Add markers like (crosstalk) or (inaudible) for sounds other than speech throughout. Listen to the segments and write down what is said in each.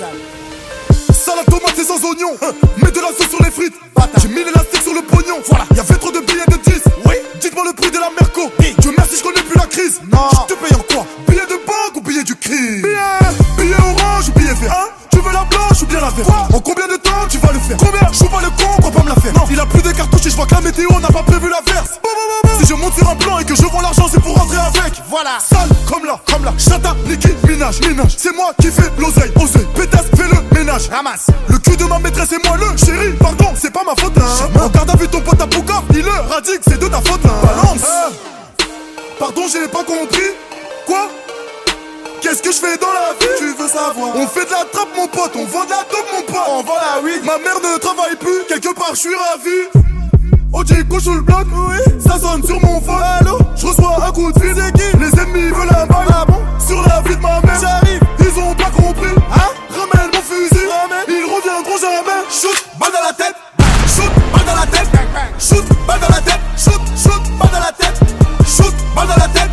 Kenny, Kenny. Kenny Sal. Salade tomate et sans oignon Mets de la sauce sur les frites. J'ai mis l'élastique sur le pognon. Voilà. Y'avait trop de billets de 10 Oui. Dites-moi le prix de la Merco. Dieu merci je connais plus la crise. Non. Je te paye en quoi? Billet de banque ou billet du crime? Billet. Billet orange ou billet vert? Hein? Tu veux la blanche ou bien la verte? En combien de temps tu vas le faire? Combien? Je pas le con, crois pas me la faire. Non. Il a plus de cartouches et je vois que la météo n'a pas prévu l'averse Si je monte sur un plan et que je vends l'argent c'est pour rentrer avec. Voilà. Sale comme là, comme là. Chata, Niki, Minage, Minage C'est moi qui fais l'oseille, oseille le ménage Ramasse. le cul de ma maîtresse et moi le chéri, pardon, c'est pas ma faute hein. Regarde à vue ton pote à Pouka, il le radique, c'est de ta faute hein. Balance. Pardon, j'ai pas compris. Quoi? Qu'est-ce que je fais dans la vie? Tu veux savoir. On fait de la trappe mon pote, on vend de la dope mon pote. On vend la weed. Ma mère ne travaille plus, quelque part je suis ravi J'ai sous le bloc, oui. Ça sonne sur mon phone, allô? Je reçois un coup de fil, qui? Les ennemis veulent un bail, ah bon Sur la vie de ma mère, j'arrive. Ils ont pas compris, hein? Ramène mon fusil, Ils reviendront jamais Shoot, balle dans la tête. Shoot, balle dans la tête. Shoot, balle dans la tête. Shoot, shoot, balle dans la tête. Shoot, balle dans la tête.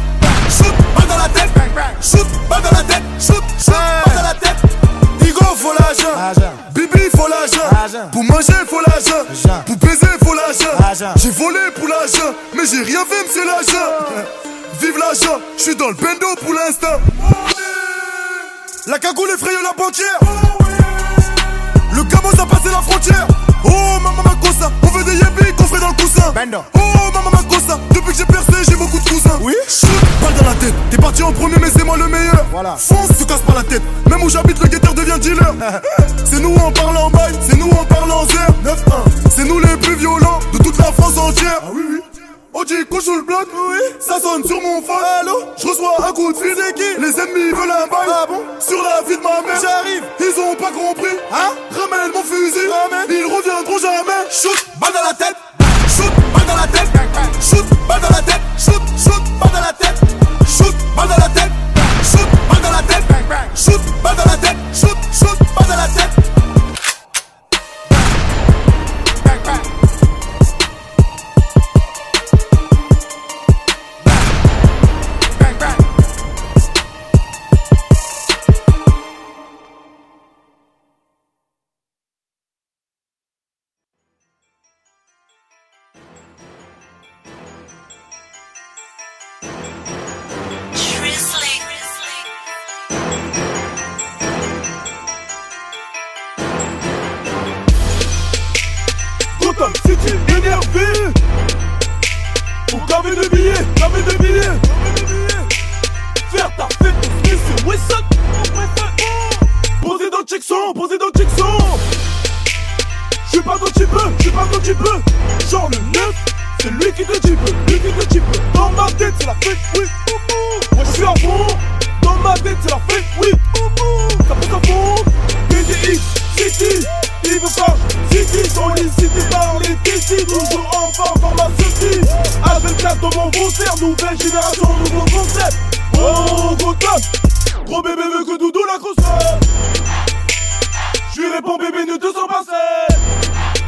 Shoot, balle dans la tête. Shoot, balle dans la tête. Shoot, shoot, balle dans la tête Igo, faut l'argent. Argent. Bibi, faut l'argent. Argent. Pour manger, faut l'argent. Argent. Pour baiser, faut l'argent. Argent. J'ai volé pour l'argent Mais j'ai rien fait, monsieur l'argent. Vive l'argent, je suis dans le bendo pour l'instant. La cagoule effraye la banquière Le camos a passé la frontière. Oh maman Makossa, on veut des yébis qu'on ferait dans le coussin. Bendo. Oh maman Makossa, depuis que j'ai percé j'ai beaucoup de cousins. Oui. Shoot, balle dans la tête, t'es parti en premier mais c'est moi le meilleur. Voilà. Fonce, te casse pas la tête, même où j'habite le guetteur devient dealer. (laughs) C'est nous en parlant en bail, c'est nous en parlant en zère 9-1 C'est nous les plus violents de toute la France entière. Ah oui oui Oh dit sur le bloc, oui. Ça sonne sur mon phone, allô? Je reçois un coup de fil, qui? Les ennemis veulent un bail, ah bon? Sur la vie de ma mère, j'arrive. Ils ont pas compris, hein? Ramène mon fusil, Ils reviendront jamais. Shoot, balle dans la tête. Shoot, balle dans la tête. Shoot, balle dans la tête. Shoot, shoot, balle dans la tête. Shoot, balle dans la tête. Shoot, balle dans la tête. Shoot, balle dans la tête. Shoot, shoot, balle dans la tête dans checkson J'suis pas ton type, j'suis pas ton type Genre le 9, c'est lui qui te type, lui qui te type Dans ma tête c'est la fête, oui Moi j'suis à fond. Dans ma tête c'est la fête, oui Ça pète à fond. BDX, City, Yves Farge, City Sollicité par les TC, toujours en forme pharmaceutique A24 dans mon concert, nouvelle génération, nouveau concept. Oh Gotham, gros bébé veut que Doudou la grosse J'lui réponds bébé ne te sens pas seul.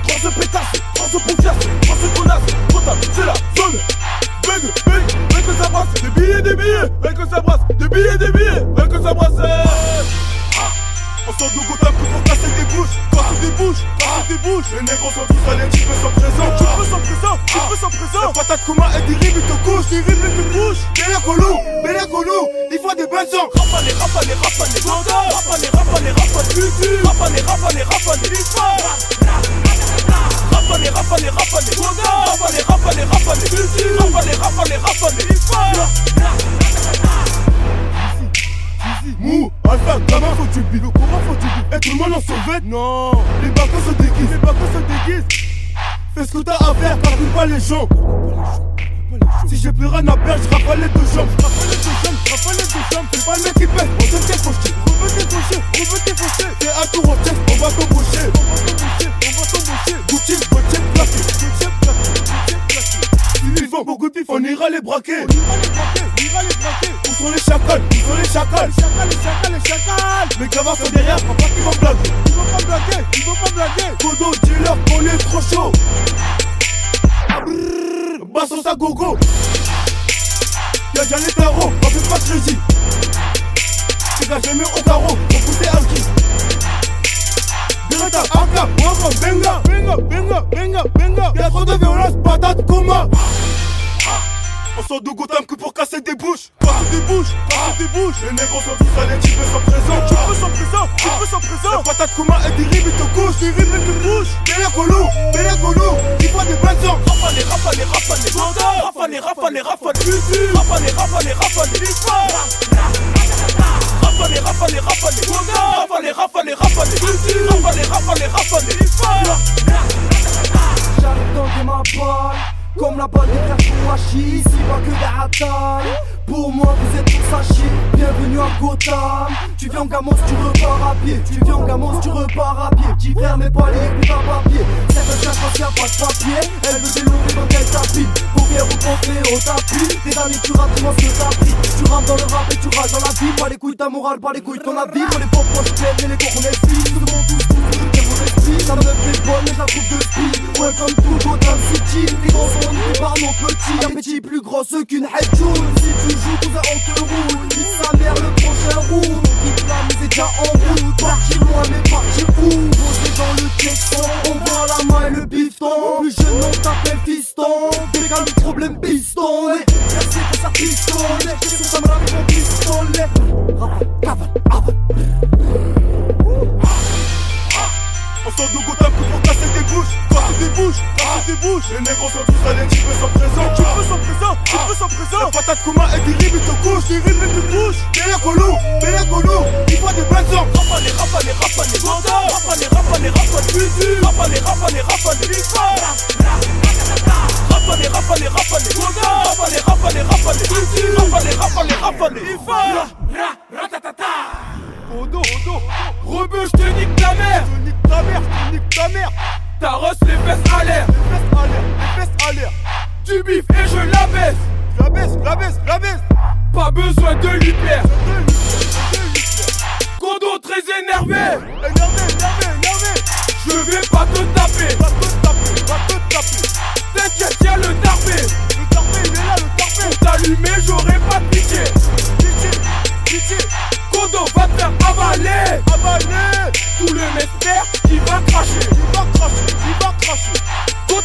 Trop se pétasse, trop se poufiasse, trop se connasse. Gotham, c'est la zone. Bug, bug, bug que ça brasse. Des billets, des billets, bug que ça brasse. Des billets, des billets, bug que ça brasse On sort de Gotham pour qu'on casser des bouches Casser des bouches, casser des bouches Les négros sont tous allés, tu peux sans présent Tu peux sans présent, tu peux sans présent La patate Kuma et des rimes, ils te couchent Des rimes, ils te couchent Colou, Bélia Colou Il faut des belles sons Rapane, rapane, rapane, Gotham Rapane, rapane, rapane, futur Rapane, rapane, rapane, l'histoire rapane, Gotham Rapane, rapane, rapane, futur Rapane, rapane, rapane, du Comment faut du Et tout le monde en sauvette Non. Les bateaux se déguisent. Les bateaux se déguisent. Fais ce que t'as à faire, calcule pas les gens. Si j'ai plus rien à perdre, je rafale les deux jambes. Je rafale les deux jambes, je rafale les deux jambes. C'est pas le mec qui pèse, on veut t'effaucher On veut t'effaucher, on veut à au test, on va t'embaucher. On va t'embaucher, on va t'embaucher. Gucci, Gucci, plaqué Gucci, plaqué, Vont beaucoup de pif, on ira les braquer. On ira les braquer, on ira les braquer. Où sont les chacals, où sont les chacals? Les chacals, les chacals, les chacals. Mes camarades sont derrière, crois pas qu'ils vont blaguer. Ils vont pas blaguer, ils vont pas blaguer. Kodo, dis-leur qu'on est trop chaud. Bassos à gogo. Y'a déjà les tarots, on fait pas de crédit. Gars, j'ai mis au carreau pour pousser un qui. Beretta, AK, Waka, Benga, Benga, Benga, Benga, Benga. Y'a trop de violence, patate, coma. On sort de Gotham que pour casser des bouches. Casser des bouches, casser des bouches. Les négros sont tous allés, tu peux sans présent. Tu peux sans présent, tu peux sans présent. La patate et des rimes, te couche. Des rimes, te couche Bélé colou, bélé colou Il faut des bonnes gens Rafale, rafale, rafale Rafale, rafale, rafale Rafale, rafale, rafale Rafale, rafale, rafale Rafale, rafale, rafale Rafale, rafale, rafale L'histoire J'arrive dans ma balle comme la balle des frères Kouachi, ici pas que des ratailles Pour moi vous êtes tous à bienvenue à Gotham. Tu viens en gamos, tu repars à pied. Tu viens en gamos, tu repars à pied. Petit frère mais pas les coups à papier C'est un chien quand y'a pas de papier. Elle veut délouer dans quel tapis? Paupière ou pomper au tapis. Tes amis tu rates moi ce que t'as pris. Tu rames dans le rap et tu rages dans la vie. Pas les couilles ta morale, pas les couilles ton avis. Pour les pauvres et les gros on est filles Tout le monde tous esprit Ça me fait bonne mais je la trouve de speed Welcome to Gotham City Les grands sont niqués par nos petits Un petit plus gros qu'une headjoule Si tu joues tout ça on te roule. Nique sa mère le prochain la mise est déjà en route Parti loin mais parti où? Posé dans le texton On voit la main et le bifton. Plus jeune on t'appelle fiston. Décale le problème piston. Merci pour sa pistolet Qu'est-ce que casser des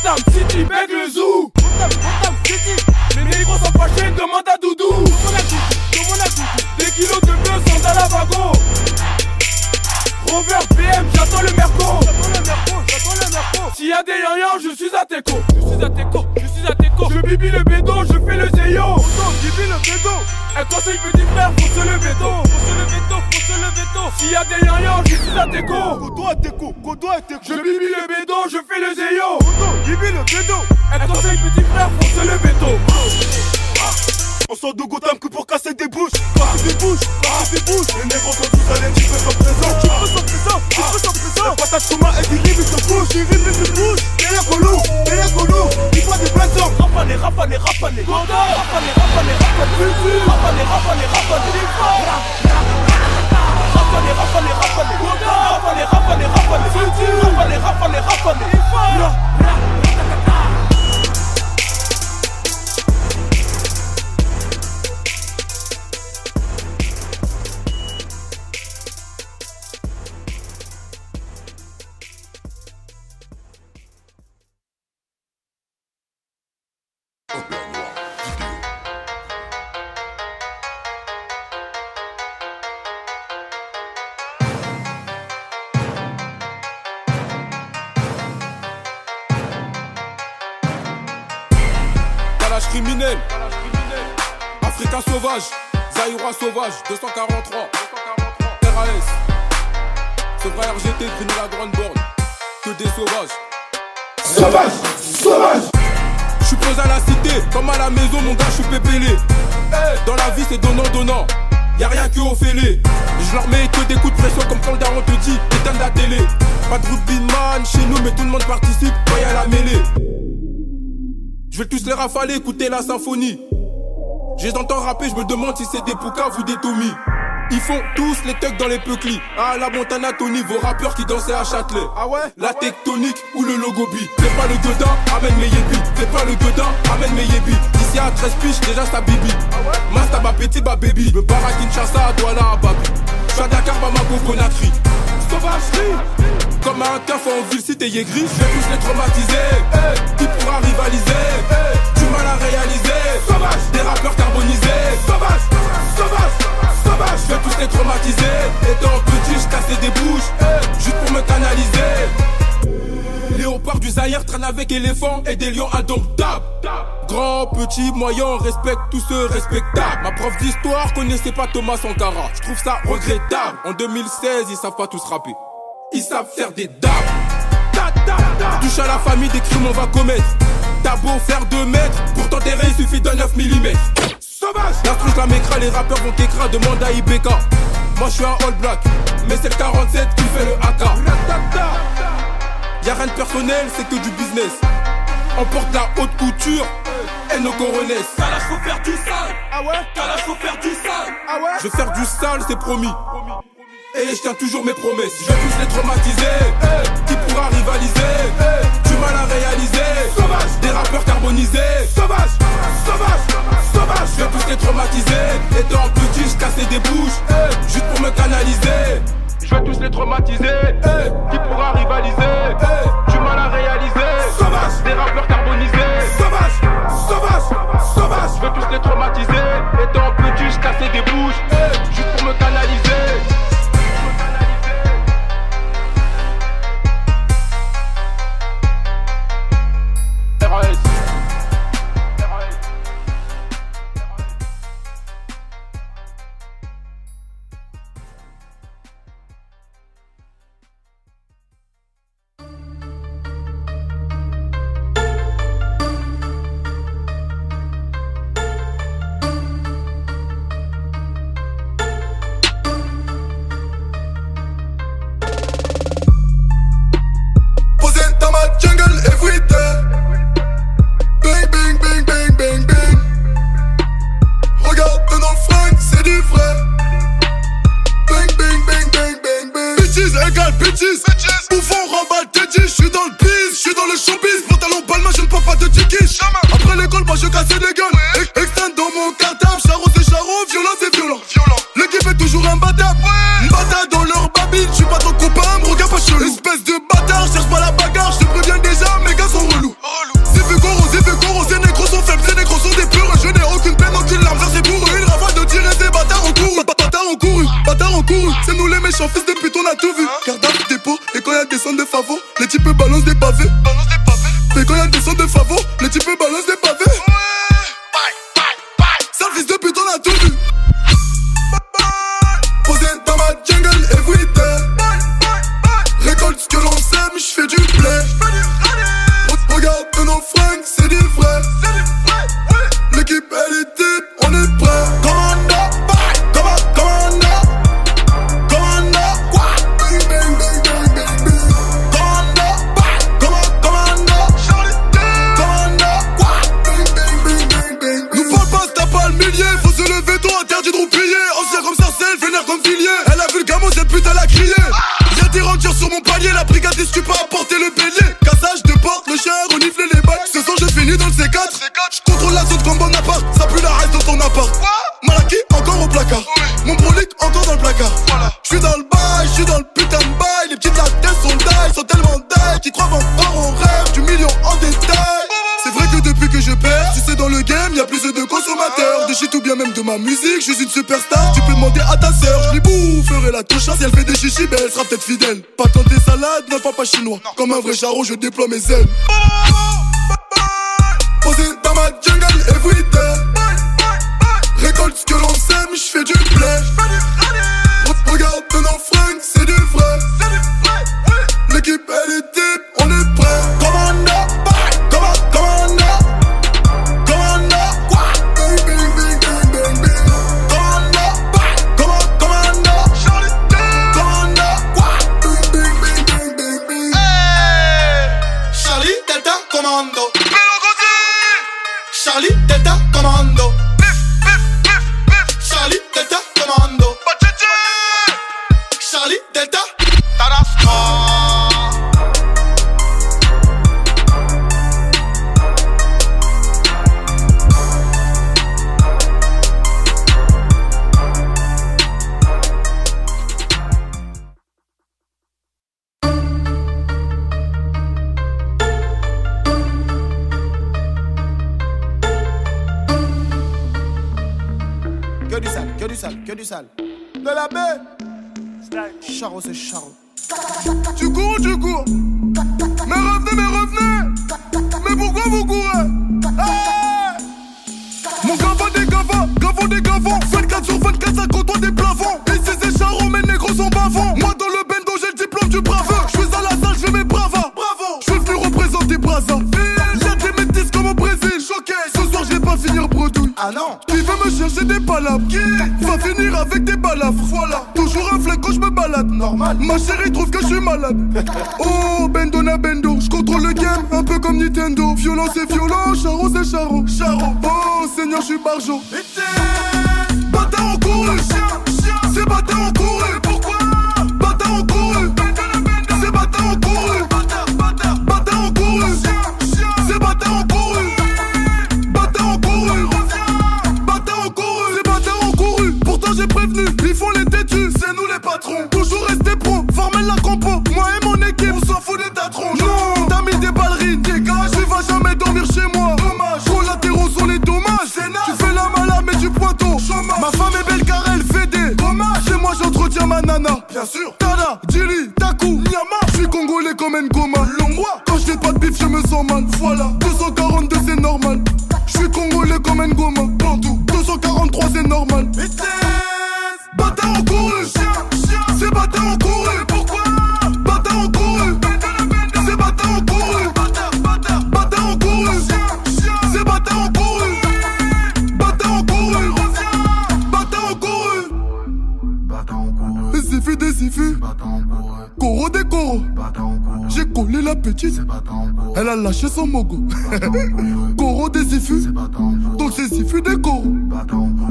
Gotham City, beg le zoo. Gotham, Gotham City Les négros sont fâchés, demande à Doudou. Des kilos de bœufs sont à la wagon Rover BM, j'attends le merco. J'attends le merco, j'attends le merco. S'il y a des yanyans, je suis à Teco Je suis à Teco, bibi le bédo, je fais le zéyo Bibi le Un conseil petit frère, faut se lever tôt. Faut se lever tôt, faut se lever tôt. S'il y a des yanyans, je suis à à Teco, Godo à Teco Je bibi le bédo, je fais le zéyo Godo, bibi le Un conseil petit frère, se lever tôt on sort de Gotham que pour casser des bouches. Casser des bouches, casser des bouches Les négros sont tous allés, tu peux sans présent Tu peux sans présent, tu peux sans présent La patate coma et des rimes, te couche Des rimes, te couche Bélé colou, bélé colou Il faut des bonnes gens Rafale, rafale, rafale. Gotham. Rafale, rafale, rafale. Futur. Rafale, rafale, rafale. L'histoire Rafale, rafale, rafale. Gotham. Rafale, rafale, rafale. Futur. Rafale, rafale, sauvage, 243, RAS, c'est vrai RGT, Grigny la grande borne, que des sauvages. Sauvage, sauvage. Je suis posé à la cité, comme à la maison, mon gars, je suis pépélé. Dans la vie, c'est donnant-donnant. Y'a rien que au fêlé. Je leur mets que des coups de pression, comme quand le daron te dit, éteins la télé. Pas de rugbyman chez nous, mais tout le monde participe, quand y'a la mêlée. Je vais tous les rafaler, écouter la symphonie. Je les entends rapper, je me demande si c'est des Poucas ou des Tommy. Ils font tous les tugs dans les peuclis. À la Montana Tony, vos rappeurs qui dansaient à Châtelet. Ah ouais? La tectonique ou le logo B. Fais pas le godin, amène mes yébis. Fais pas le godin, amène mes yébis. Ici à 13 piges, déjà ça bibi. Masta ma petit ba baby. Me barre à Kinshasa, Douala à Babi. J'suis à Dakar, Bamako, Conakry. Sauvagerie Comme un café en ville, si t'es yégri, je vais tous les traumatiser. Hey, qui pourra rivaliser? Hey, mal réaliser. Sauvage Des rappeurs carbonisés. Sauvage Sauvage Sauvage Je vais tous les traumatiser. Étant petit, je cassais des bouches. Hey, juste pour me canaliser. Léopard du Zaïre traîne avec éléphants et des lions indomptables. Grand, petit, moyen, respecte tous ceux respectables. Ma prof d'histoire connaissait pas Thomas Sankara. Je trouve ça regrettable. En 2016, ils savent pas tous rapper. Ils savent faire des dabs. Touche à la famille, des crimes on va commettre. T'as beau faire 2 mètres, pour t'enterrer il suffit d'un 9 mm. Sauvage L'instru je la m'écra, les rappeurs vont t'écra, demande à IBK. Moi je suis un all black, mais c'est le 47 qui fait le AK. Y'a rien de personnel, c'est que du business. On porte la haute couture et nos coronesses. T'as la faut faire du sale Ah ouais? Faut faire du sale Ah ouais? Je vais faire du sale, c'est promis. Et je tiens toujours mes promesses. Je vais tous les traumatiser. Hey, qui pourra rivaliser hey, Du mal à réaliser. Des rappeurs carbonisés. Sauvage Sauvage Sauvage Je vais tous les traumatiser. Étant petit, je cassais des bouches. Hey, juste pour me canaliser. Je vais tous les traumatiser. Hey, qui pourra rivaliser? hey, Du mal à réaliser. Sauvage Des rappeurs carbonisés. Sauvage Sauvage Sauvage Je vais tous les traumatiser. Étant petit, je cassais des fidèle. Pas quand des salades, non pas chinois. Comme un vrai charreau, je déploie mes ailes chercher des palabres Qui Va finir avec des balafres. Voilà Toujours un flingue quand je me balade. Normal. Ma chérie trouve que je suis malade. Oh, bendo na bendo Je contrôle le game, un peu comme Nintendo. Violence c'est violent, charo c'est charo Charo. Oh, Seigneur, je suis barjo. Bâtard en couru C'est bâtard en couru Bien sûr. Tana Taku Nyama Je suis congolais comme Ngoma. Longwa Quand je pas de bif je me sens mal. Voilà a son mogo. (laughs) Coro des siffus Donc c'est siffus des coros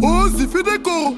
Oh siffus des coros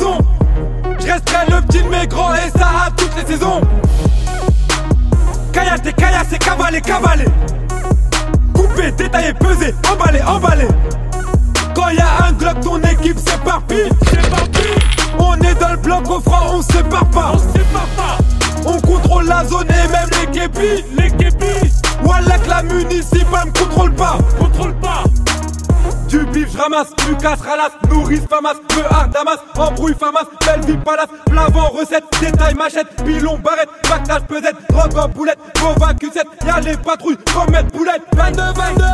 prison. Je resterai le petit de mes grands et ça à toutes les saisons. Caillassé, caillassé, cavalé, cavalé. Coupé, détaillé, pesé, emballé, emballé. Quand y a un glock, ton équipe s'éparpille. On est dans le bloc au franc, on sépare pas. On sépare pas. On contrôle la zone et même les képis. Les képis. Que la municipale me contrôle pas. Contrôle pas. Du bif, je ramasse, Lucas ralasse, nourrice, famas, peu hard, damas, embrouille, famas, belle vie, palace, plavant, recette, détail, machette, pilon, barrette, pactage, pesette, drogue en boulette, bovin, cucette, y'a les patrouilles, comète, boulette, 22, 22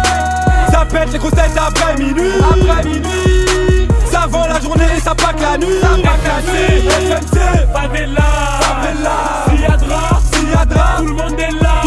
Ça pète les grosses têtes après minuit, après minuit. Ça vend la journée et ça pack la nuit, ça pack la nuit, FMC, Favela, Favela, Siadra, Siadra, tout le monde est là,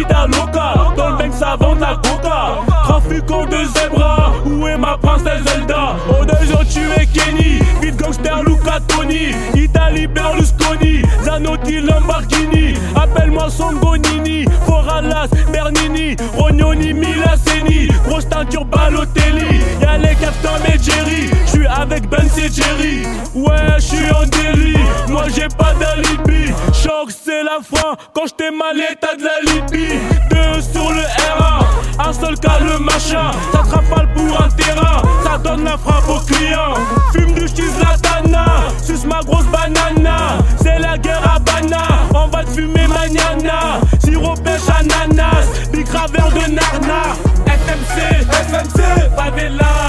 vida loca. Dans le bank, ça vend la coca. Trafiquant de zebra, où est ma princesse Zelda? Oh, deux ont tué Kenny, vite gangster Luca Tony. Italie Berlusconi, Zanotti Lamborghini. Appelle-moi Songonini, Foralas, Bernini, Rognoni, Milaseni. Grosse teinture Balotelli, y'a les Captain et Jerry. J'suis avec Ben et Jerry, ouais, j'suis en délit. Moi j'ai pas d'alibi, choc c'est Quand j't'ai mal, t'as de la Libye. Deux sur le R1, un seul cas le machin. Ça te pour un terrain, ça donne la frappe au client. Fume du cheese latana, suce ma grosse banana. C'est la guerre à Bana, on va te fumer magnana. Sirop pêche ananas, big de Narna. FMC, FMC, favela, favela.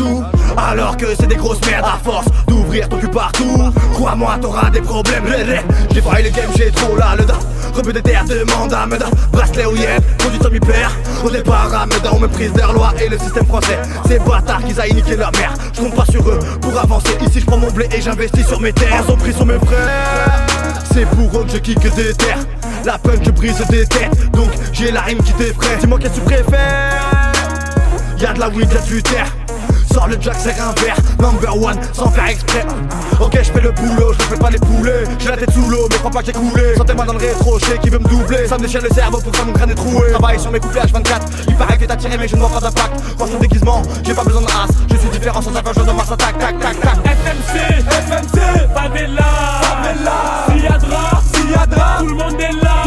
La. Alors que c'est des grosses merdes à force d'ouvrir ton cul partout. Crois-moi, t'auras des problèmes. J'ai failli le game, j'ai trop là le da. Des terres, demande à Meda. Bracelet ou yep, conduit comme il perd. Au départ, à Meda, on méprise leur loi et le système français. Ces bâtards qu'ils aillent niquer leur mère. Je compte pas sur eux pour avancer. Ici, je prends mon blé et j'investis sur mes terres. Ils ont pris sur mes frères. C'est pour eux que je kick des terres. La punk, je brise des têtes. Donc, j'ai la rime qui t'effraie. Dis-moi qu'est-ce que tu préfères? Y'a de la weed, y'a du terre. Sors le jack, c'est un verre, number one, sans faire exprès. Ok, je fais le boulot, je fais pas les poulets. J'ai la tête sous l'eau, mais crois pas que j'ai coulé. Sentez-moi dans le rétro, je sais qui veut me doubler. Ça me déchire le cerveau pour que mon crâne est troué. Travaille sur mes couplets H24. Il paraît que t'as tiré, mais je ne vois pas d'impact. Moi, son déguisement, j'ai pas besoin de race. Je suis différent sans savoir, je de Mars attaque, tac, tac, tac. FMC, FMC, favela, favela. Siadra, Siadra, tout le monde est là,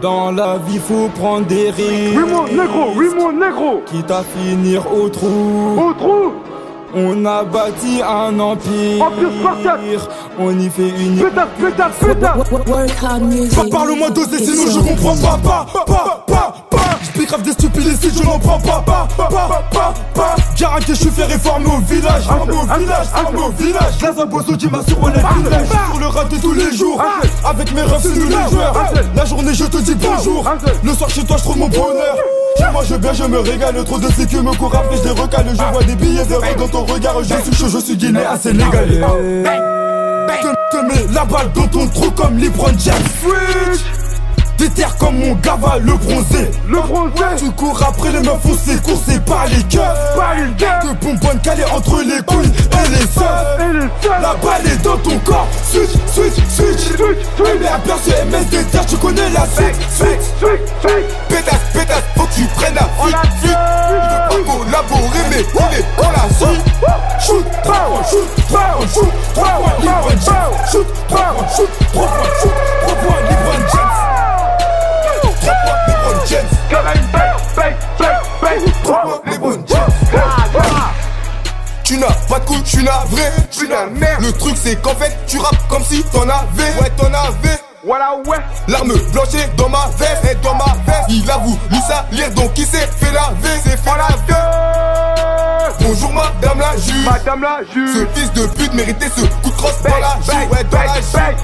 Dans la vie, faut prendre des risques. Oui mon négro, oui mon négro Quitte à finir au trou. Au trou On a bâti un empire. Empire spartiate. On y fait une. Pétasse, pétasse, pétasse Work hard music. Par- Parle-moi d'oser sinon je comprends pas pas pas pas pas Je grave des stupides je n'en prends pas pas pas pas pas Garanti je suis fait réformer au village Armé au village, armé au village Glace un bosso qui m'a survolé le village Sur le raté tous les jours. Avec mes refs c'est nous les joueurs La journée je te dis bonjour. Le soir chez toi je trouve mon bonheur. Chez moi je viens je me régale. Trop de sécu me court après je les recale. Je vois des billets d'euros dans ton regard. Je suis chaud je suis guinéen à sénégalais te, te mets la balle dans ton trou comme LeBron James. Switch Déterre comme mon gava, le bronzé. Le bronzé. Tu cours après les meufs foncées, coursé par les keufs Par les keufs Que bonbonne calée entre les couilles et les seufs La balle est dans ton corps. Switch, switch, switch. Switch, switch. Mais à percer MS déterre, tu connais la suite. Switch, switch, switch Pétasse, pétasse, faut que tu prennes la fuite. Fuite Il veut pas collaborer mais on est dans la suite. Shoot, points, shoot, points, shoot, points, LeBron James Shoot, points, shoot, points, shoot, trois points, LeBron James tu n'as pas de couilles, je suis navré, je suis la merde. Le truc c'est qu'en fait, tu rappes comme si t'en avais. Ouais, t'en avais. Voilà, ouais. L'arme blanche est dans ma veste, est dans ma veste. Il a voulu salir, donc il s'est fait laver, s'est fait laver. Bonjour madame la juge. Madame la juge. Ce fils de pute méritait ce coup de crosse dans la joue, ouais, dans la joue.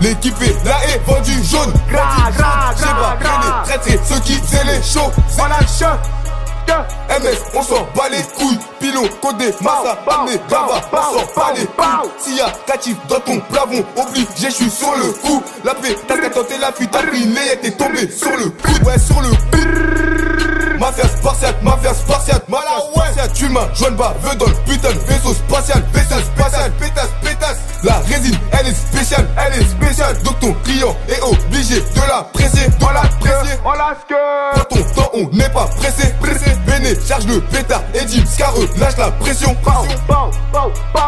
L'équipe est là et vendu jaune. J'ai pas traîné, traître ceux qui faisaient les shows. Voilà le. MS, on s'en bat les couilles. Pilon, codé, massa, amené, bava, on s'en bat les couilles. S'il y a catif dans ton plafond, obligé, je suis sur le coup. La paix, t'as qu'à tenter la fuite, t'as pris t'es tombé sur le coup. Ouais, sur le coup. Mafia spartiate, mafia spartiate, mala ouais. Tu m'as joint veut dans le putain de vaisseau spatial, vaisseau spatial, pétasse, pétasse. La résine, elle est spéciale, elle est spéciale. Donc ton client est obligé de la presser, de la presser. Voilà ce que. Pour ton temps, on n'est pas pressé, pressé. Béné, charge le pétard et dit Scareux, lâche la pression.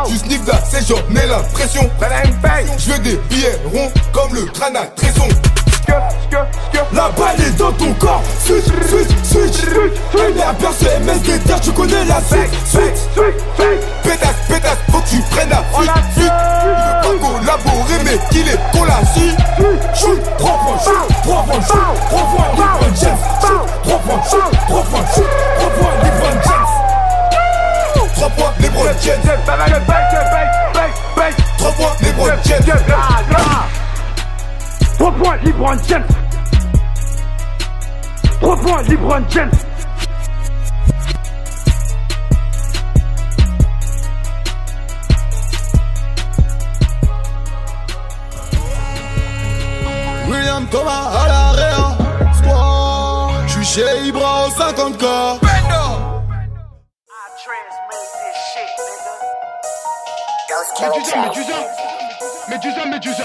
Tu sniff là, c'est j'en ai la pression. Je veux des billets ronds comme le crâne à tresson. La balle est dans ton corps. Switch, switch, switch. À percer MSD tu connais la suite Switch, Pétasse, pétasse, faut que tu prennes la fuite Fuite, il veut pas collaborer mais qu'il est qu'on la suit. Shoot, 3 points, shoot, 3 points, shoot. 3 points, LeBron James 3 points, shoot, 3 points, shoot. 3 points, LeBron James 3 points, LeBron James 3 points, LeBron James 3 points, LeBron James 3 points, LeBron James William Thomas à la Réa Je suis chez Ibra au 50 corps. Médusa, Médusa Médusa,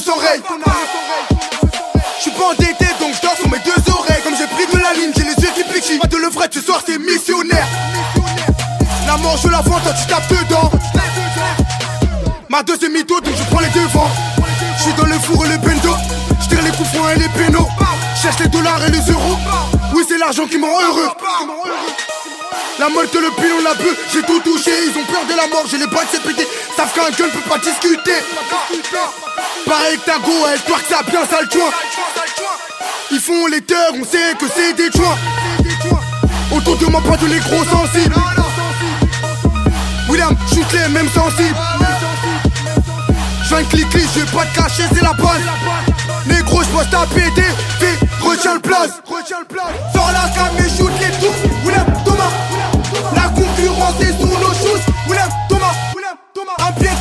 s'enraye. Je suis pas endetté donc je dors sur mes deux oreilles. Comme j'ai pris de la ligne, j'ai les yeux qui piquent Pas de le vrai, ce soir c'est missionnaire. La mort je la vends, toi tu tapes dedans. Ma deuxième mytho donc je prends les devants. Je suis dans le four et le bendo. Je tire les coups et les pénaux. Cherche les dollars et les euros. Oui c'est l'argent qui me rend heureux la que le pilon la bœuf, j'ai tout touché, ils ont peur de la mort, j'ai les bras c'est pété, savent qu'un gueule peut pas discuter. Pareil que ta go, elle que ça bien sale joint. Ils font les teurs, on sait que c'est des joints. Autour de moi, pas de les gros sensibles. William, shoot les mêmes sensibles. J'viens clic clic, je vais pas te cacher, c'est la balle. Négro, j'poste ta péter, fais, retiens le place. Sors la cam et shoot les tous. William,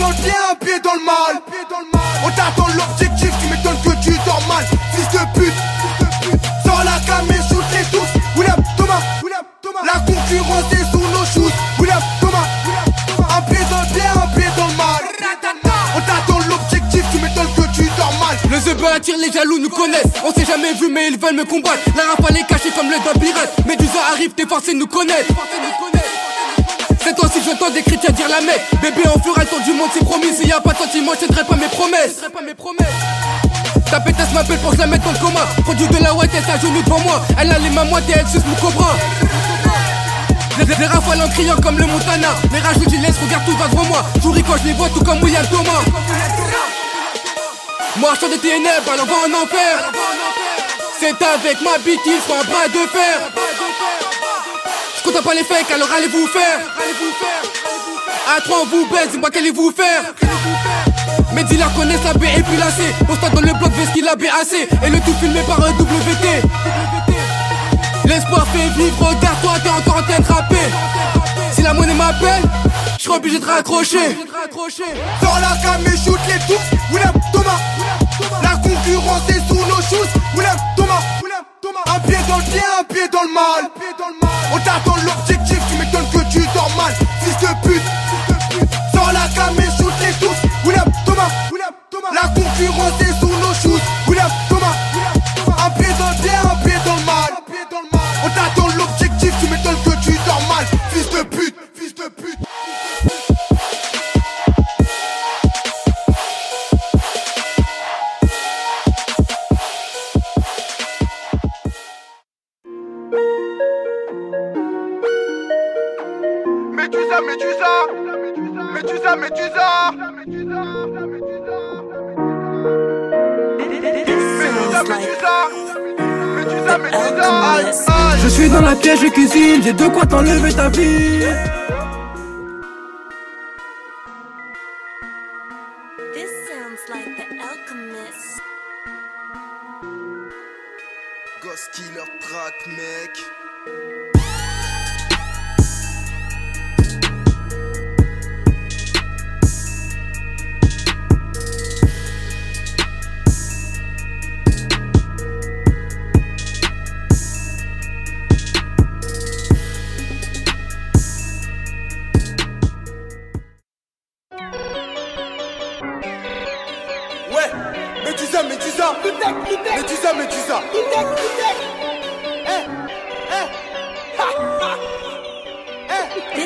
dans le bien, un pied dans le mal. On t'attend l'objectif, tu m'étonnes que tu dors mal. Fils de pute. Sors la cam et shoot les tous. William, Thomas. La concurrence est sous nos choses. William, Thomas. Un pied dans le bien, un pied dans le mal. On t'attend l'objectif, tu m'étonnes que tu dors mal. Le The attire les jaloux nous connaissent. On s'est jamais vu, mais ils veulent me combattre. La rafale est cachée comme le d'un pirate. Mais du arrive, t'es forcé de nous connaître. C'est toi si je des chrétiens dire la mec Bébé fera le tour du monde c'est promis. S'il y a pas de sentiment je pas mes promesses. Ta pétasse m'appelle pour que la dans le coma. Produit de la white elle s'agenouille devant moi. Elle a les mains moitié elle suce mon cobra. Les, rafales en criant comme le Montana. Les rageux du laisse regarde tout va devant moi. Je quand je les vois tout comme William Thomas. Moi je des ténèbres alors va en enfer. C'est avec ma bite il faut un bras de fer J'compte pas les fakes alors allez vous faire? À trois on vous baisse dis-moi qu'allez-vous faire? Mes dealers connaissent la B et puis la C On stade dans le bloc veste qu'il a BAC Et le tout filmé par un WT L'espoir fait vivre, regarde-toi, t'es encore en train de. Si la monnaie m'appelle, je serai obligé de raccrocher. Dans la cam et shoot les tous, William Thomas. La concurrence est sous nos choses, William Thomas. Un pied dans le bien, un pied dans le mal. On t'attend l'objectif, tu m'étonnes que tu dors mal. Fils de pute. Dans la cam et shoot les tous, William Thomas. La concurrence Je suis dans la pièce, je cuisine, j'ai de quoi t'enlever ta vie.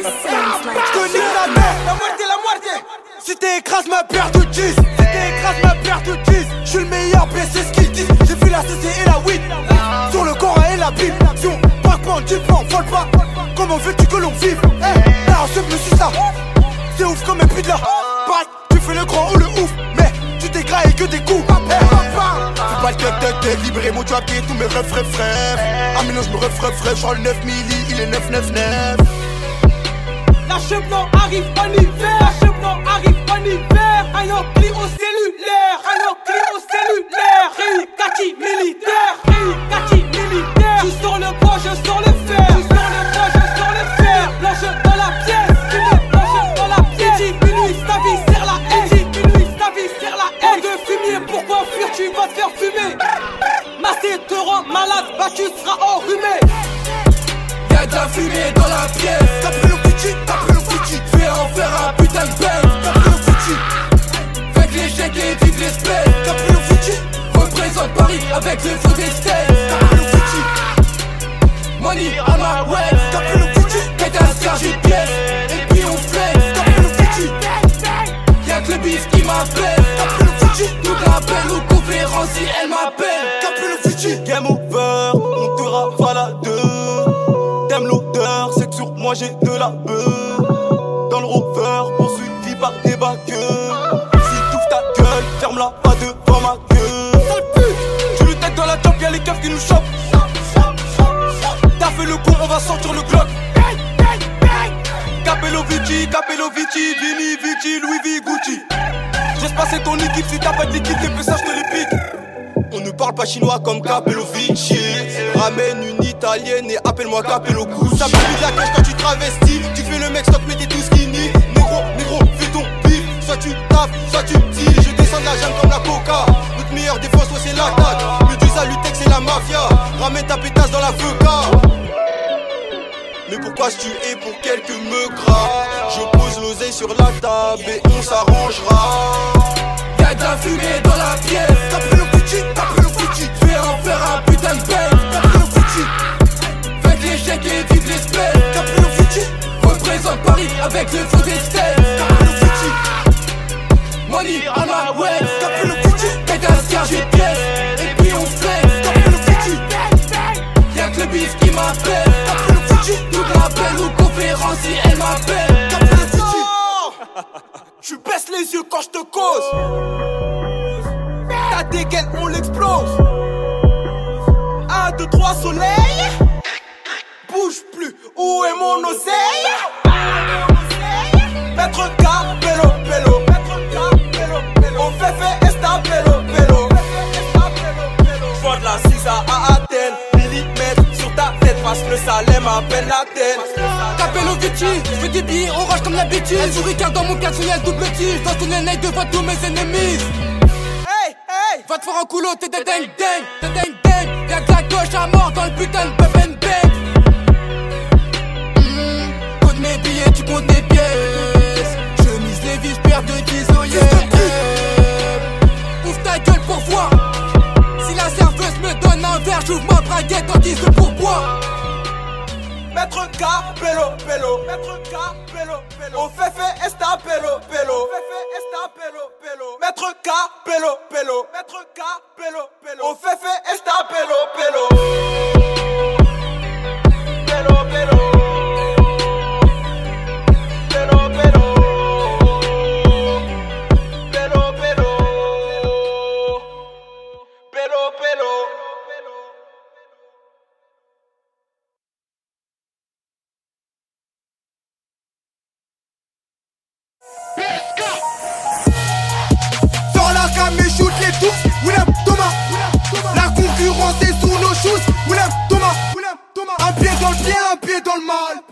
Je te nique la mère, la moitié, la moitié. Si t'écrases ma paire de jeans, si t'écrases ma paire de jeans, je suis le meilleur, mais c'est ce qu'ils disent. J'ai vu la CC et la weed, sur le Coran et la Bible. Action, braquement, du plan, vole pas. Comment veux-tu que l'on vive? Eh, là, je me suis ça. C'est ouf comme un puits de là. Pareil, tu fais le grand ou le ouf, mais tu t'es graillé que des coups. Eh, Fais pas le cut tête, libéré, mon tu as tous mes refs, refs, refs. Ah, non, je me ref, ref, ref, genre le 9 milli, il est 999. La blanc arrive en hiver, la blanc arrive en hiver. Un cli au cellulaire, un cli au cellulaire. Réu, militaire, réu, militaire. Tu sors le bois, je sors le fer. Tu sors le bois, je sors le fer. Blanche dans la pièce, blanche dans la pièce. Dit minuit, ta vie serre la haine. Dit minuit, ta vie serre la haine. de fumier, pourquoi fuir Tu vas te faire fumer. Massé te rend malade, bah tu seras enrhumé. Y'a de la fumée dans la pièce. Faire un putain de bang. T'as pris le Gucci, Fais que l'échec et vive l'espèce. t'as pris le Gucci. Représente Paris avec le faux destin. T'as pris le Gucci, Money on my way. t'as pris le Gucci. Pétasse GPS. Et puis on flex. T'as pris le Gucci, Y'a que le bif qui m'appelle. t'as pris le Gucci. Toute l'appel ou conférence si elle m'appelle. T'as pris le Gucci. Game over, on te rafale à deux. T'aimes l'odeur, c'est que sur moi j'ai de la beuh. Le va sortir le Glock. Capello Vici, Capello Vici, Vini Vici, Louis V Gucci. J'ai passé ton équipe, si t'as pas de liquide, tes ça je te les. On ne parle pas chinois comme Capello Vici. Ramène une italienne et appelle-moi Capello Gucci. Ça fait de la cache quand tu travestis. Tu fais le mec, stop, mais t'es tout skinny. Négro, négro, fais ton bif. Soit tu tapes, soit tu tires. Je descends de la jambe comme la coca. Notre meilleure défense, ouais, c'est l'attaque. Medusa, Lutex, c'est la mafia. Ramène ta pétasse dans la feuca. Mais pourquoi se tuer pour quelques me gras Je pose l'oseille sur la table et on s'arrangera. Y'a de la fumée dans la pièce. T'as pris le Gucci, t'as pris le Gucci. Fais en faire un putain de bang. T'as pris le Gucci, Fais que l'échec et vive l'espèce. t'as pris le Gucci. Représente Paris avec le faux destin. T'as pris le Gucci, Money on my way. t'as pris le Gucci. Pétasse GPS. Et puis on flex. T'as pris le Gucci, Y'a que le bif qui m'appelle. Gucci. Toute l'appel ou conférence elle m'appelle. Le Gucci. (laughs) Tu baisses les yeux quand je te cause. Ta dégaine, on l'explose. Un, deux, trois, soleil. Bouge plus, où est mon oseille? Maître Capello, Pello. On fait fait esta, Pello, Pello. J'vois de la 6 à. Millimètre sur tête parce que le salem m'appelle l'Athènes. Capello Vici, je fais des billets, on rage comme l'habitude. Elle sourit car dans mon le double tige. Dans ton nez devant tous mes ennemis. Hey, hey! Va te faire un couloir, t'es des dingue dingue, t'es dingue dingue. Y'a que la gauche à mort dans le putain de and bang. Hmm, Compte mes billets, tu comptes mes pièces. Je mise les vis, paire de 10 verre, j'ouvre ma braguette en guise de pourboire. Maître Capello, Pello. Maître Capello, Pello. On fait fait esta. On fait fait esta, Pello, Pello. Maître Capello, Pello. Maître Capello, Pello. On fait fait esta, Pello, Pello. Pello, Pello. Pied dans le mal.